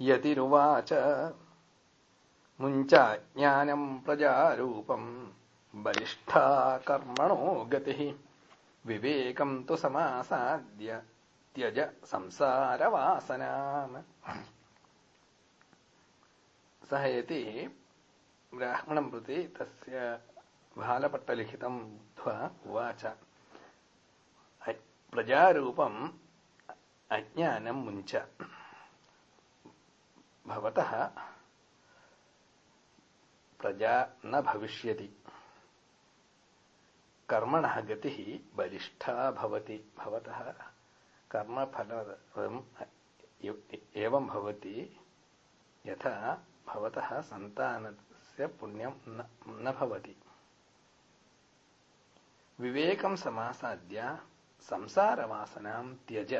यतिरुवाच। मुञ्चाज्ञानम् प्रजारूपम् बलिष्ठा कर्मणो गतिः। विवेकम् तु समासाद्य त्यज संसारवासनाम् सः यति ब्राह्मणम् प्रति तस्य भालपट्टलिखितम् उक्त्वा उवाच। प्रजारूपम् अज्ञानम् मुञ्च। भवतः प्रजा न भविष्यति। कर्मणः गतिः बलिष्ठा भवति। भवतः कर्मफलम् एवं भवति यथा भवतः सन्तानस्य पुण्यं न भवति। विवेकं समासाद्य संसारवासनां त्यज